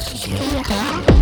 아,